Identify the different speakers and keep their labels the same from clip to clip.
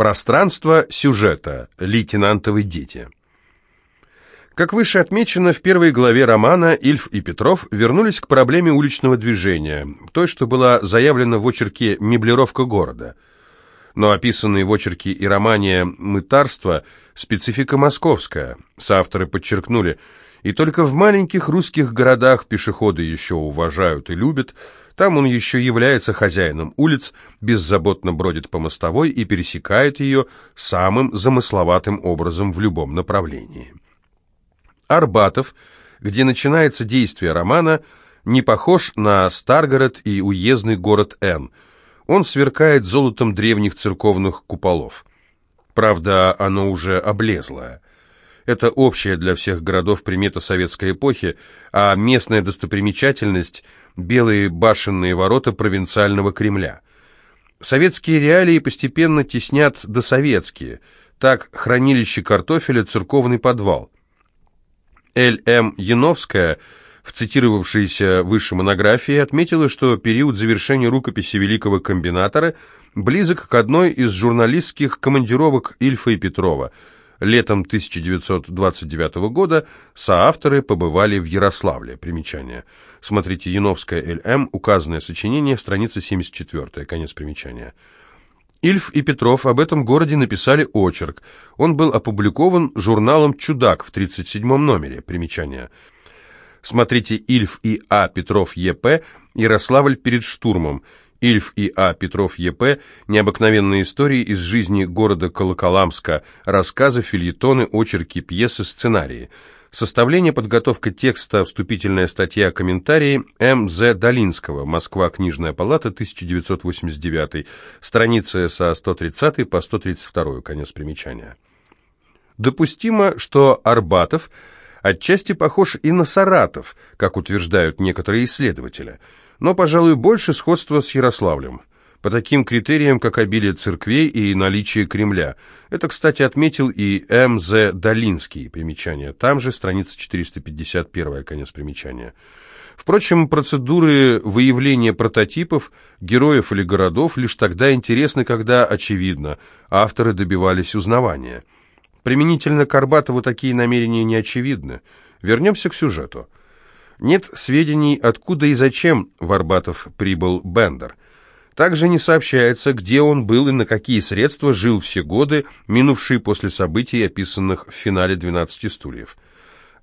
Speaker 1: Пространство сюжета. Лейтенантовы дети. Как выше отмечено, в первой главе романа Ильф и Петров вернулись к проблеме уличного движения, той, что была заявлена в очерке «Меблировка города». Но описанные в очерке и романе «Мытарство» специфика московская, соавторы подчеркнули, и только в маленьких русских городах пешеходы еще уважают и любят, там он еще является хозяином улиц, беззаботно бродит по мостовой и пересекает ее самым замысловатым образом в любом направлении. Арбатов, где начинается действие романа, не похож на Старгород и уездный город Н. Он сверкает золотом древних церковных куполов. Правда, оно уже облезлое. Это общая для всех городов примета советской эпохи, а местная достопримечательность – белые башенные ворота провинциального Кремля. Советские реалии постепенно теснят досоветские. Так, хранилище картофеля – церковный подвал – Л.М. Яновская в цитировавшейся выше монографии отметила, что период завершения рукописи великого комбинатора близок к одной из журналистских командировок Ильфа и Петрова. Летом 1929 года соавторы побывали в Ярославле. Примечание. Смотрите Яновская Л.М. Указанное сочинение, страница 74. Конец примечания. Ильф и Петров об этом городе написали очерк. Он был опубликован журналом «Чудак» в 37-м номере. Примечание. Смотрите «Ильф И.А., Петров Е.П. Ярославль перед штурмом». Ильф И.А., Петров Е.П. Необыкновенные истории из жизни города Колоколамска. Рассказы, фельетоны, очерки, пьесы, сценарии. Составление, подготовка текста, вступительная статья, комментарии М. З. Долинского. Москва. Книжная палата. 1989. Страницы со 130 по 132. Конец примечания. Допустимо, что Арбатов отчасти похож и на Саратов, как утверждают некоторые исследователи, но, пожалуй, больше сходства с Ярославлем по таким критериям, как обилие церквей и наличие Кремля. Это, кстати, отметил и М.З. Долинский, примечание. Там же страница 451, конец примечания. Впрочем, процедуры выявления прототипов, героев или городов лишь тогда интересны, когда, очевидно, авторы добивались узнавания. Применительно к Арбатову такие намерения не очевидны. Вернемся к сюжету. Нет сведений, откуда и зачем в Арбатов прибыл Бендер. Также не сообщается, где он был и на какие средства жил все годы, минувшие после событий, описанных в финале «12 стульев».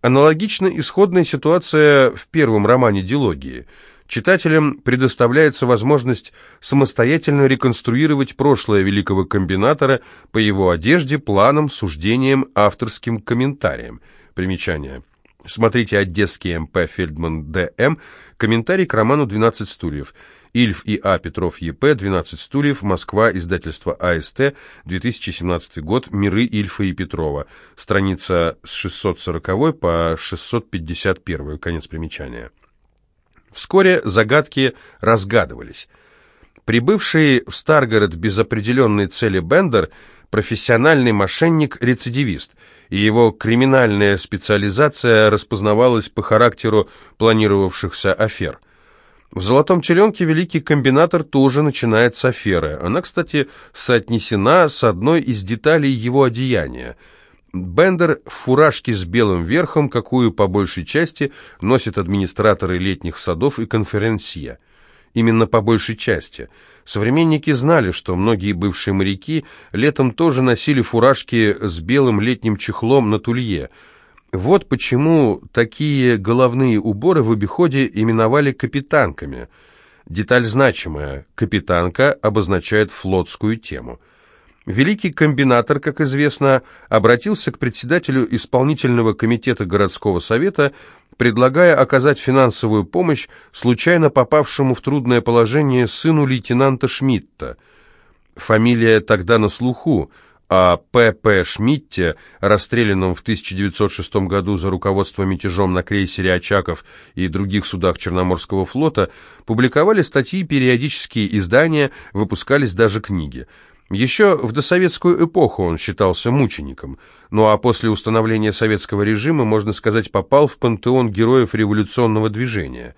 Speaker 1: Аналогична исходная ситуация в первом романе «Дилогии». Читателям предоставляется возможность самостоятельно реконструировать прошлое великого комбинатора по его одежде, планам, суждениям, авторским комментариям. Примечание. Смотрите «Одесский МП Фельдман Д.М. Комментарий к роману «12 стульев». Ильф И.А., Петров Е.П. 12 стульев. Москва. Издательство АСТ. 2017 год. Миры Ильфа и Петрова. Страница с 640 по 651. Конец примечания. Вскоре загадки разгадывались. Прибывший в Старгород без определенной цели Бендер – профессиональный мошенник-рецидивист, и его криминальная специализация распознавалась по характеру планировавшихся афер – в «Золотом теленке» великий комбинатор тоже начинает с аферы. Она, кстати, соотнесена с одной из деталей его одеяния. Бендер в фуражке с белым верхом, какую по большей части носят администраторы летних садов и конференсье. Именно по большей части. Современники знали, что многие бывшие моряки летом тоже носили фуражки с белым летним чехлом на тулье – вот почему такие головные уборы в обиходе именовали капитанками. Деталь значимая. Капитанка обозначает флотскую тему. Великий комбинатор, как известно, обратился к председателю исполнительного комитета городского совета, предлагая оказать финансовую помощь случайно попавшему в трудное положение сыну лейтенанта Шмидта. Фамилия тогда на слуху – о П.П. Шмидте, расстрелянном в 1906 году за руководство мятежом на крейсере «Очаков» и других судах Черноморского флота, публиковали статьи, периодические издания, выпускались даже книги. Еще в досоветскую эпоху он считался мучеником, ну а после установления советского режима, можно сказать, попал в пантеон героев революционного движения.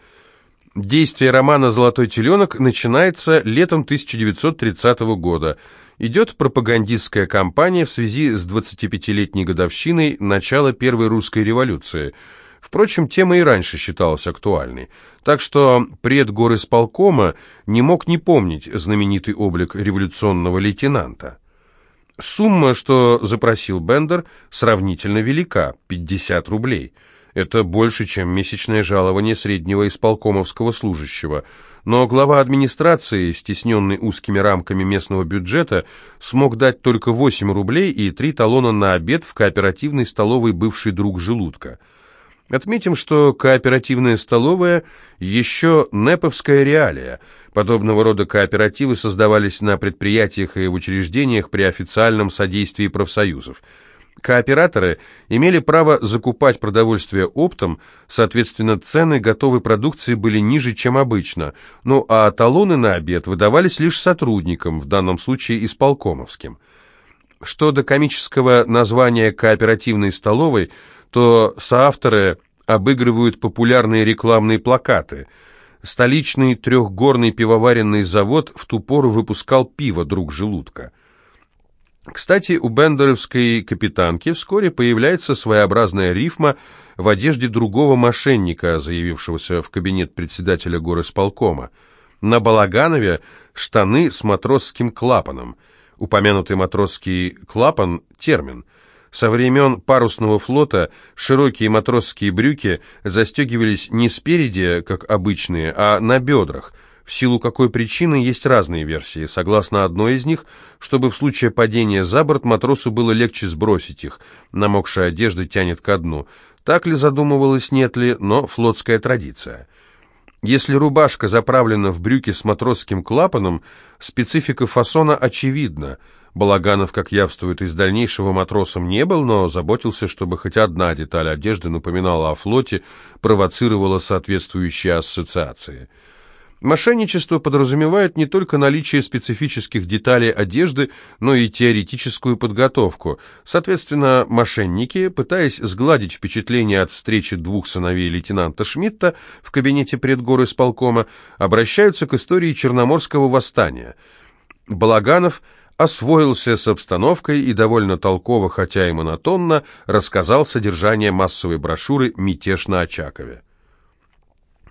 Speaker 1: Действие романа «Золотой теленок» начинается летом 1930 года – идет пропагандистская кампания в связи с 25-летней годовщиной начала Первой русской революции. Впрочем, тема и раньше считалась актуальной. Так что предгорисполкома не мог не помнить знаменитый облик революционного лейтенанта. Сумма, что запросил Бендер, сравнительно велика – 50 рублей. Это больше, чем месячное жалование среднего исполкомовского служащего – но глава администрации, стесненный узкими рамками местного бюджета, смог дать только 8 рублей и 3 талона на обед в кооперативной столовой «Бывший друг желудка». Отметим, что кооперативная столовая еще неповская реалия. Подобного рода кооперативы создавались на предприятиях и в учреждениях при официальном содействии профсоюзов – Кооператоры имели право закупать продовольствие оптом, соответственно, цены готовой продукции были ниже, чем обычно, ну а талоны на обед выдавались лишь сотрудникам, в данном случае исполкомовским. Что до комического названия кооперативной столовой, то соавторы обыгрывают популярные рекламные плакаты. Столичный трехгорный пивоваренный завод в ту пору выпускал пиво «Друг желудка». Кстати, у бендеровской капитанки вскоре появляется своеобразная рифма в одежде другого мошенника, заявившегося в кабинет председателя горосполкома. На Балаганове штаны с матросским клапаном. Упомянутый матросский клапан – термин. Со времен парусного флота широкие матросские брюки застегивались не спереди, как обычные, а на бедрах – в силу какой причины есть разные версии. Согласно одной из них, чтобы в случае падения за борт матросу было легче сбросить их. Намокшая одежда тянет ко дну. Так ли задумывалось, нет ли, но флотская традиция. Если рубашка заправлена в брюки с матросским клапаном, специфика фасона очевидна. Балаганов, как явствует из дальнейшего, матросом не был, но заботился, чтобы хоть одна деталь одежды напоминала о флоте, провоцировала соответствующие ассоциации. Мошенничество подразумевает не только наличие специфических деталей одежды, но и теоретическую подготовку. Соответственно, мошенники, пытаясь сгладить впечатление от встречи двух сыновей лейтенанта Шмидта в кабинете предгоры сполкома, обращаются к истории Черноморского восстания. Балаганов освоился с обстановкой и довольно толково, хотя и монотонно, рассказал содержание массовой брошюры «Мятеж на Очакове».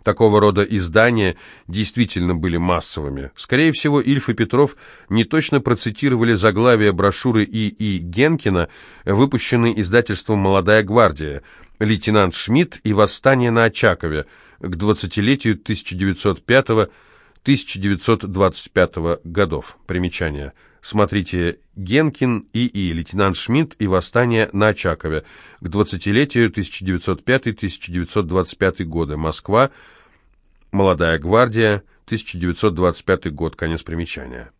Speaker 1: Такого рода издания действительно были массовыми. Скорее всего, Ильф и Петров не точно процитировали заглавие брошюры И.И. Генкина, выпущенной издательством «Молодая гвардия», «Лейтенант Шмидт и восстание на Очакове» к 20-летию 1905-1925 годов. Примечание. Смотрите «Генкин И.И. Лейтенант Шмидт и восстание на Очакове» к 20-летию 1905-1925 годы. Москва. Молодая гвардия, 1925 год, конец примечания.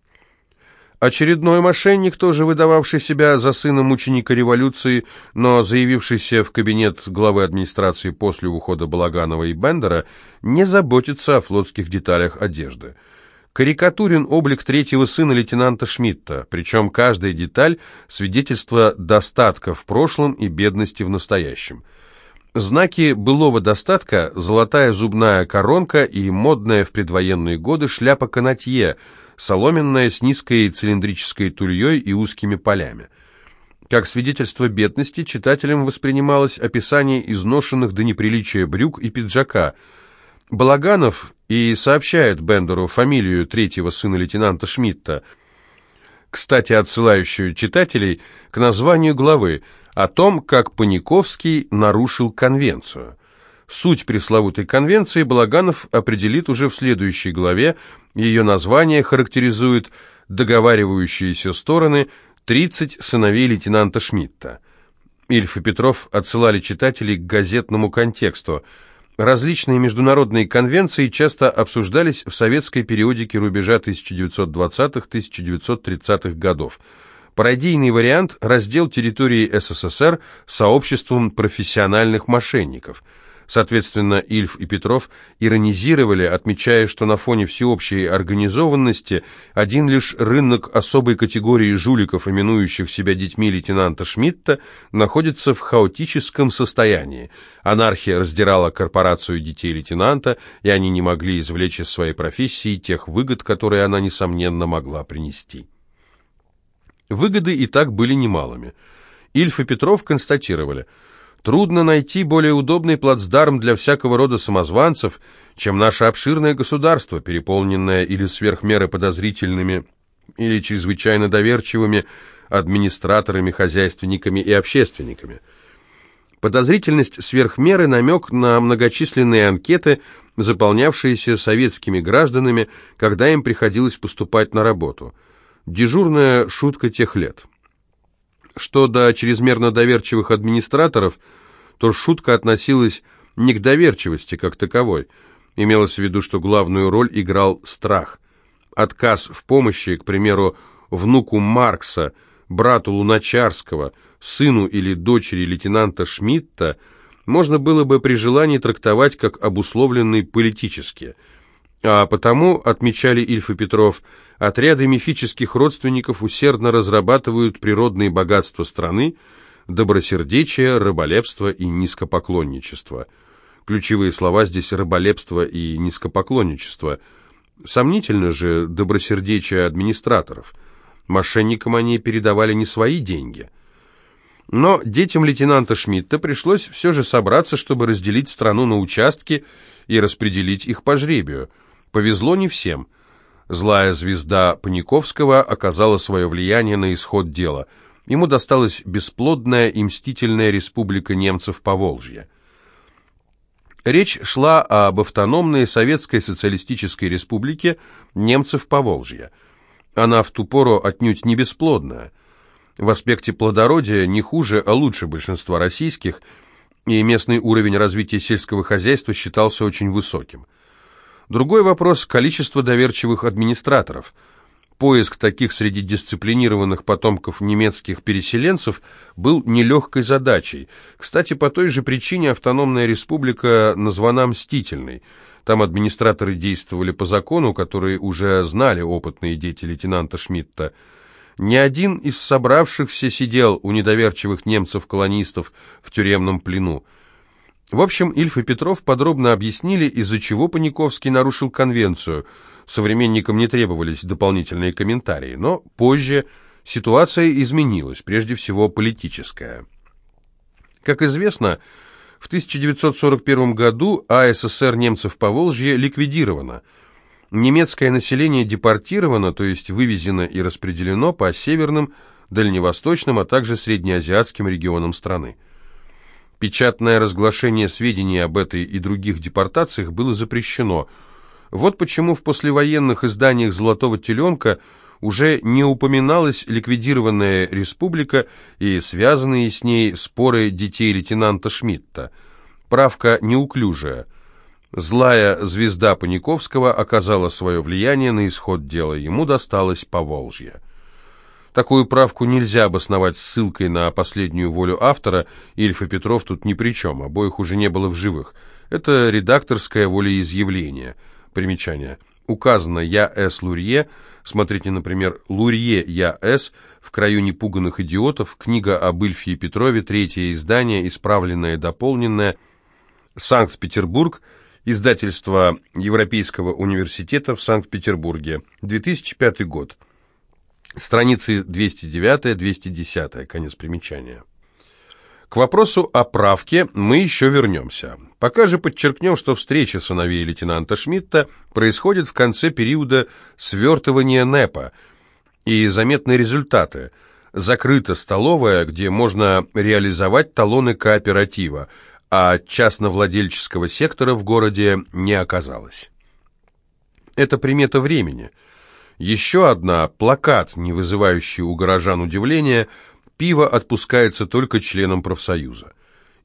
Speaker 1: Очередной мошенник, тоже выдававший себя за сына мученика революции, но заявившийся в кабинет главы администрации после ухода Балаганова и Бендера, не заботится о флотских деталях одежды. Карикатурен облик третьего сына лейтенанта Шмидта, причем каждая деталь – свидетельство достатка в прошлом и бедности в настоящем – Знаки былого достатка – золотая зубная коронка и модная в предвоенные годы шляпа канатье, соломенная с низкой цилиндрической тульей и узкими полями. Как свидетельство бедности читателям воспринималось описание изношенных до неприличия брюк и пиджака. Балаганов и сообщает Бендеру фамилию третьего сына лейтенанта Шмидта, кстати, отсылающую читателей к названию главы – о том, как Паниковский нарушил конвенцию. Суть пресловутой конвенции Балаганов определит уже в следующей главе. Ее название характеризует договаривающиеся стороны 30 сыновей лейтенанта Шмидта. Ильф и Петров отсылали читателей к газетному контексту. Различные международные конвенции часто обсуждались в советской периодике рубежа 1920-1930-х годов. Пародийный вариант – раздел территории СССР сообществом профессиональных мошенников. Соответственно, Ильф и Петров иронизировали, отмечая, что на фоне всеобщей организованности один лишь рынок особой категории жуликов, именующих себя детьми лейтенанта Шмидта, находится в хаотическом состоянии. Анархия раздирала корпорацию детей лейтенанта, и они не могли извлечь из своей профессии тех выгод, которые она, несомненно, могла принести. Выгоды и так были немалыми. Ильф и Петров констатировали, трудно найти более удобный плацдарм для всякого рода самозванцев, чем наше обширное государство, переполненное или сверх меры подозрительными, или чрезвычайно доверчивыми администраторами, хозяйственниками и общественниками. Подозрительность сверх меры намек на многочисленные анкеты, заполнявшиеся советскими гражданами, когда им приходилось поступать на работу. Дежурная шутка тех лет. Что до чрезмерно доверчивых администраторов, то шутка относилась не к доверчивости как таковой. Имелось в виду, что главную роль играл страх. Отказ в помощи, к примеру, внуку Маркса, брату Луначарского, сыну или дочери лейтенанта Шмидта – можно было бы при желании трактовать как обусловленный политически. А потому, отмечали Ильф и Петров, отряды мифических родственников усердно разрабатывают природные богатства страны, добросердечие, рыболепство и низкопоклонничество. Ключевые слова здесь рыболепство и низкопоклонничество. Сомнительно же добросердечие администраторов. Мошенникам они передавали не свои деньги – но детям лейтенанта Шмидта пришлось все же собраться, чтобы разделить страну на участки и распределить их по жребию. Повезло не всем. Злая звезда Паниковского оказала свое влияние на исход дела. Ему досталась бесплодная и мстительная республика немцев Поволжья. Речь шла об автономной Советской Социалистической Республике немцев Поволжья. Она в ту пору отнюдь не бесплодная – в аспекте плодородия не хуже, а лучше большинства российских, и местный уровень развития сельского хозяйства считался очень высоким. Другой вопрос – количество доверчивых администраторов. Поиск таких среди дисциплинированных потомков немецких переселенцев был нелегкой задачей. Кстати, по той же причине автономная республика названа «мстительной». Там администраторы действовали по закону, который уже знали опытные дети лейтенанта Шмидта – ни один из собравшихся сидел у недоверчивых немцев-колонистов в тюремном плену. В общем, Ильф и Петров подробно объяснили, из-за чего Паниковский нарушил конвенцию. Современникам не требовались дополнительные комментарии, но позже ситуация изменилась, прежде всего политическая. Как известно, в 1941 году АССР немцев по Волжье ликвидирована – Немецкое население депортировано, то есть вывезено и распределено по северным, дальневосточным, а также среднеазиатским регионам страны. Печатное разглашение сведений об этой и других депортациях было запрещено. Вот почему в послевоенных изданиях «Золотого теленка» уже не упоминалась ликвидированная республика и связанные с ней споры детей лейтенанта Шмидта. Правка неуклюжая – Злая звезда Паниковского оказала свое влияние на исход дела, ему досталось Поволжье. Такую правку нельзя обосновать ссылкой на последнюю волю автора, Ильф и Петров тут ни при чем, обоих уже не было в живых. Это редакторское волеизъявление. Примечание. Указано «Я С. Лурье», смотрите, например, «Лурье Я С. В краю непуганных идиотов», книга об Ильфе и Петрове, третье издание, исправленное дополненное, Санкт-Петербург, Издательство Европейского университета в Санкт-Петербурге. 2005 год. Страницы 209-210. Конец примечания. К вопросу о правке мы еще вернемся. Пока же подчеркнем, что встреча сыновей лейтенанта Шмидта происходит в конце периода свертывания НЭПа, и заметны результаты. Закрыта столовая, где можно реализовать талоны кооператива – а частновладельческого сектора в городе не оказалось. Это примета времени. Еще одна – плакат, не вызывающий у горожан удивления, пиво отпускается только членам профсоюза.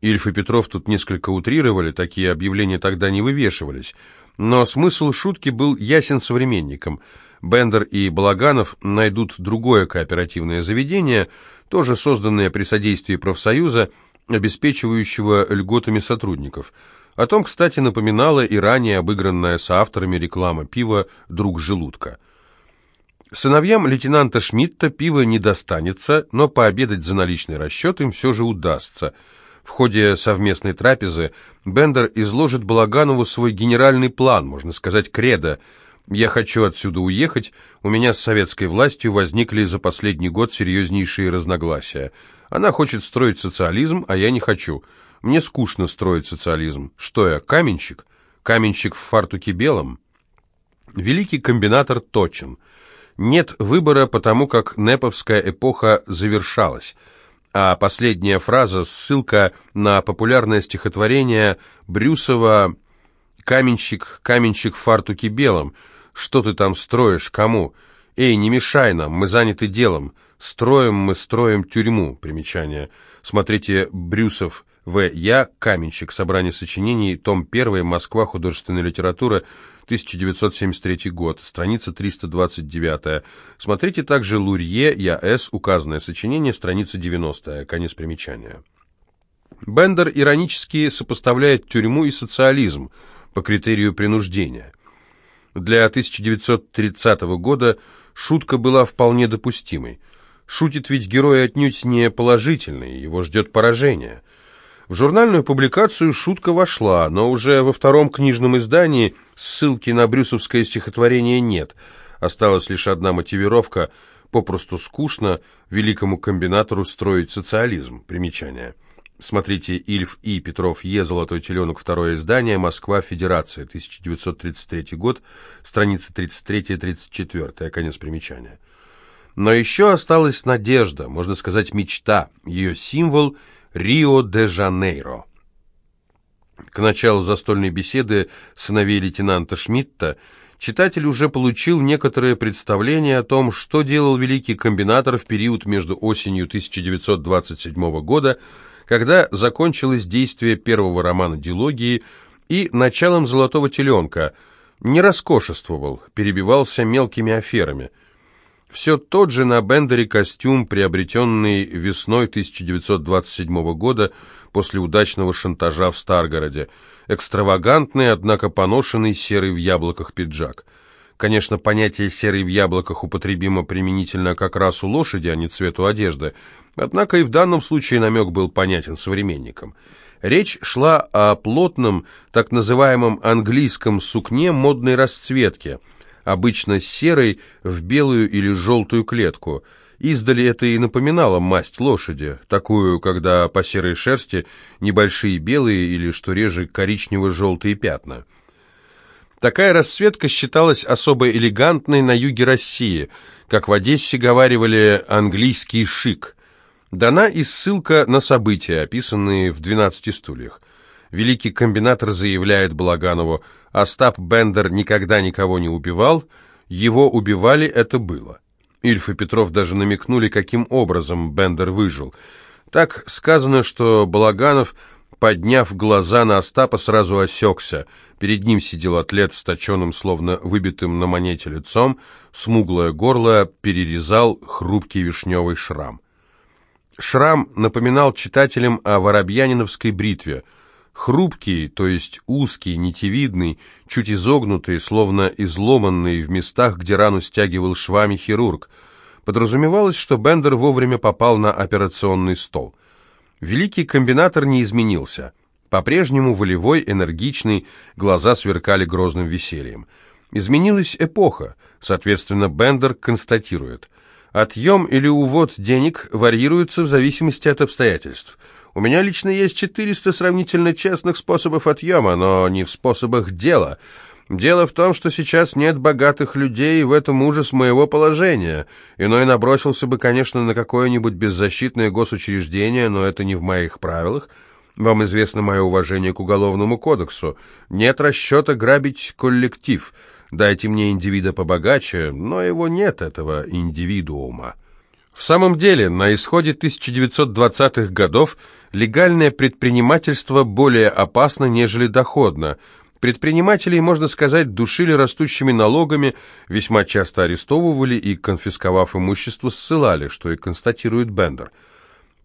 Speaker 1: Ильф и Петров тут несколько утрировали, такие объявления тогда не вывешивались, но смысл шутки был ясен современникам. Бендер и Балаганов найдут другое кооперативное заведение, тоже созданное при содействии профсоюза, обеспечивающего льготами сотрудников. О том, кстати, напоминала и ранее обыгранная соавторами реклама пива «Друг желудка». Сыновьям лейтенанта Шмидта пива не достанется, но пообедать за наличный расчет им все же удастся. В ходе совместной трапезы Бендер изложит Балаганову свой генеральный план, можно сказать, кредо, Я хочу отсюда уехать. У меня с советской властью возникли за последний год серьезнейшие разногласия. Она хочет строить социализм, а я не хочу. Мне скучно строить социализм. Что я, каменщик? Каменщик в фартуке белом? Великий комбинатор точен. Нет выбора, потому как Неповская эпоха завершалась. А последняя фраза – ссылка на популярное стихотворение Брюсова «Каменщик, каменщик в фартуке белом». Что ты там строишь? Кому? Эй, не мешай нам, мы заняты делом. Строим мы, строим тюрьму. Примечание. Смотрите, Брюсов, В. Я, Каменщик. Собрание сочинений, том 1, Москва, художественная литература, 1973 год, страница 329. Смотрите также Лурье, Я, С. Указанное сочинение, страница 90. Конец примечания. Бендер иронически сопоставляет тюрьму и социализм по критерию принуждения. Для 1930 года шутка была вполне допустимой. Шутит ведь герой отнюдь не положительный, его ждет поражение. В журнальную публикацию шутка вошла, но уже во втором книжном издании ссылки на брюсовское стихотворение нет. Осталась лишь одна мотивировка «попросту скучно великому комбинатору строить социализм». Примечание. Смотрите Ильф И. Петров Е. Золотой теленок. Второе издание. Москва. Федерация. 1933 год. Страницы 33-34. Конец примечания. Но еще осталась надежда, можно сказать, мечта. Ее символ – Рио-де-Жанейро. К началу застольной беседы сыновей лейтенанта Шмидта читатель уже получил некоторое представление о том, что делал великий комбинатор в период между осенью 1927 года когда закончилось действие первого романа «Дилогии» и началом «Золотого теленка», не роскошествовал, перебивался мелкими аферами. Все тот же на Бендере костюм, приобретенный весной 1927 года после удачного шантажа в Старгороде, экстравагантный, однако поношенный серый в яблоках пиджак. Конечно, понятие «серый в яблоках» употребимо применительно как раз у лошади, а не цвету одежды – Однако и в данном случае намек был понятен современникам. Речь шла о плотном, так называемом английском сукне модной расцветки, обычно серой в белую или желтую клетку. Издали это и напоминало масть лошади, такую, когда по серой шерсти небольшие белые или, что реже, коричнево-желтые пятна. Такая расцветка считалась особо элегантной на юге России, как в Одессе говаривали «английский шик», Дана и ссылка на события, описанные в «12 стульях». Великий комбинатор заявляет Балаганову, Остап Бендер никогда никого не убивал, его убивали, это было. Ильф и Петров даже намекнули, каким образом Бендер выжил. Так сказано, что Балаганов, подняв глаза на Остапа, сразу осекся. Перед ним сидел атлет с точенным, словно выбитым на монете лицом, смуглое горло перерезал хрупкий вишневый шрам. Шрам напоминал читателям о воробьяниновской бритве. Хрупкий, то есть узкий, нитевидный, чуть изогнутый, словно изломанный в местах, где рану стягивал швами хирург. Подразумевалось, что Бендер вовремя попал на операционный стол. Великий комбинатор не изменился. По-прежнему волевой, энергичный, глаза сверкали грозным весельем. Изменилась эпоха, соответственно, Бендер констатирует. Отъем или увод денег варьируется в зависимости от обстоятельств. У меня лично есть 400 сравнительно честных способов отъема, но не в способах дела. Дело в том, что сейчас нет богатых людей, и в этом ужас моего положения. Иной набросился бы, конечно, на какое-нибудь беззащитное госучреждение, но это не в моих правилах. Вам известно мое уважение к Уголовному кодексу. Нет расчета грабить коллектив – Дайте мне индивида побогаче, но его нет, этого индивидуума. В самом деле, на исходе 1920-х годов легальное предпринимательство более опасно, нежели доходно. Предпринимателей, можно сказать, душили растущими налогами, весьма часто арестовывали и, конфисковав имущество, ссылали, что и констатирует Бендер.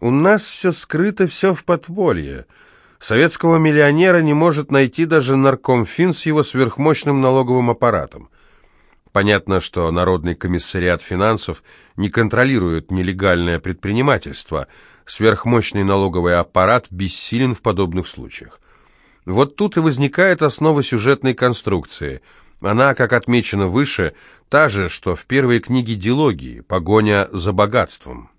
Speaker 1: «У нас все скрыто, все в подполье». Советского миллионера не может найти даже наркомфин с его сверхмощным налоговым аппаратом. Понятно, что Народный комиссариат финансов не контролирует нелегальное предпринимательство. Сверхмощный налоговый аппарат бессилен в подобных случаях. Вот тут и возникает основа сюжетной конструкции. Она, как отмечено выше, та же, что в первой книге дилогии «Погоня за богатством».